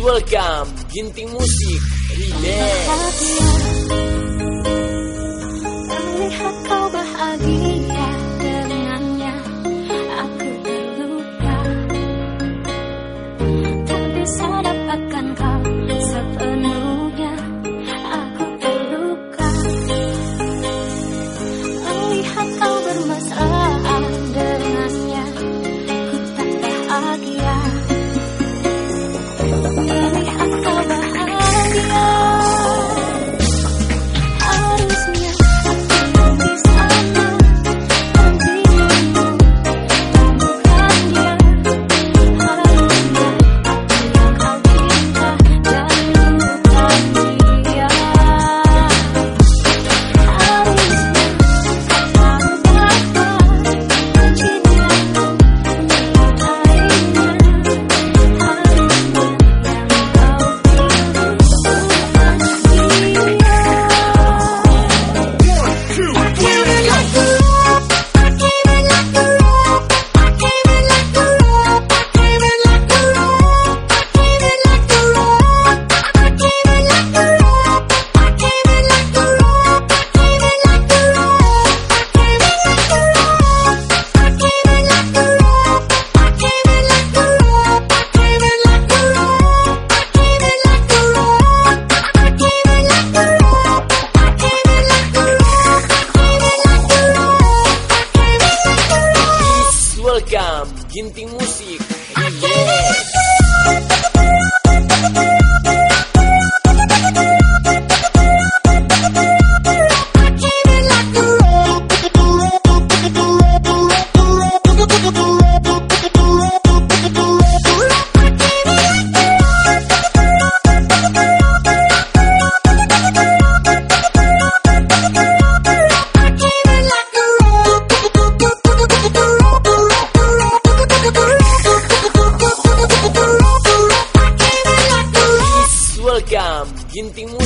welcome Ginting Musik. Relax. Melihat kau Please welcome Ginting